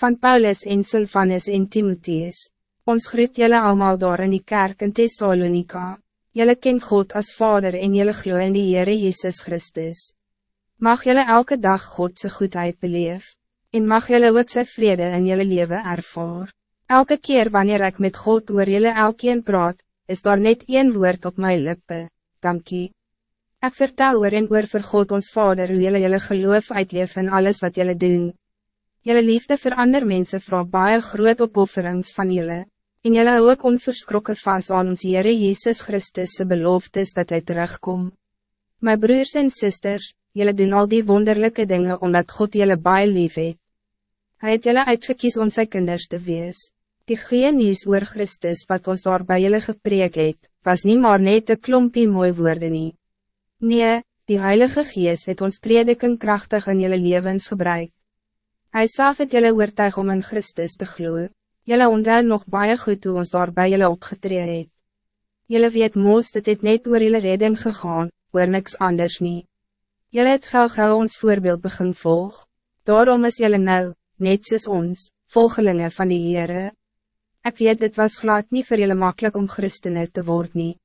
van Paulus en Silvanus en Timotheus. Ons groet jullie allemaal daar in die kerk in Thessalonica. Jullie ken God als Vader en jullie glo in die Heere Jezus Christus. Mag jullie elke dag Godse goedheid beleef, en mag jullie ook sy vrede in jullie leven ervaar. Elke keer wanneer ik met God oor jullie elkeen praat, is daar net één woord op mijn lippen, dankie. Ik vertel oor en oor vir God ons Vader hoe jullie jullie geloof uitleef in alles wat jullie doen. Jelle liefde voor ander mensen vraag baie groot opofferings van jullie. En jelle hou ook onverskrokken vast aan ons Heere Jezus Christus' beloftes dat hij terugkom. My broers en sisters, jullie doen al die wonderlijke dingen omdat God jullie baie lief het. Hy het jylle uitgekies om sy kinders te wees. Die goeie nieuws oor Christus wat ons daar by jylle gepreek het, was niet maar net een klompie mooi woorden nie. Nee, die Heilige Geest het ons prediking krachtig in jylle levens gebruik. Hij zelf het jullie oortuig om in Christus te gloeien. Jullie onthou nog baie goed hoe ons daar bij jullie opgetree het. Jullie weet moest het het net oor jullie reden gegaan, oor niks anders niet. Jullie het gauw gauw ons voorbeeld begin volg. Daarom is jullie nou, net soos ons, volgelingen van die Heere. Ik weet dit was glad niet voor jullie makkelijk om christenen te worden. nie.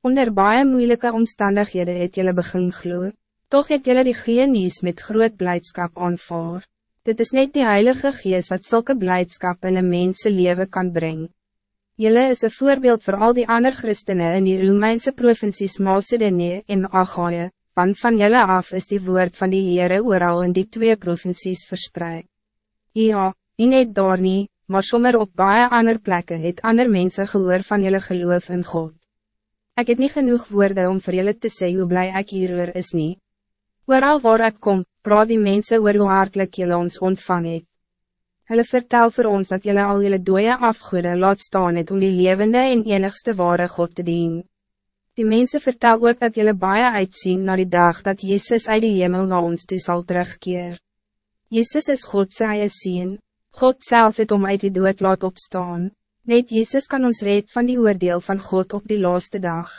Onder baie moeilijke omstandigheden het jullie begin gloeien. Toch het jullie die goeie nieuws met groot blijdschap aanvaard. Dit is niet die Heilige Geest wat zulke blijdschap in een mensen leven kan brengen. Jelle is een voorbeeld voor al die andere christenen in die Romeinse provincies Macedonië en Achaia, want van jelle af is die woord van die Heere ooral in die twee provincies verspreid. Ja, nie net daar nie, maar sommer op baie ander plekken het ander mensen gehoor van jelle geloof in God. Ik heb niet genoeg woorden om voor jullie te zeggen hoe blij ik hier is niet. Ooral waar ik kom, praat die mense oor hoe hartelijk jylle ons ontvang het. Hulle vertel voor ons dat jylle al jylle dooie afgoede laat staan het om die levende en enigste ware God te dien. Die mensen vertel ook dat jylle baie uitsien naar die dag dat Jezus uit die hemel na ons toe sal terugkeer. Jezus is God sy eie sien, God zelf het om uit die dood laat opstaan. Net Jezus kan ons red van die oordeel van God op die laaste dag.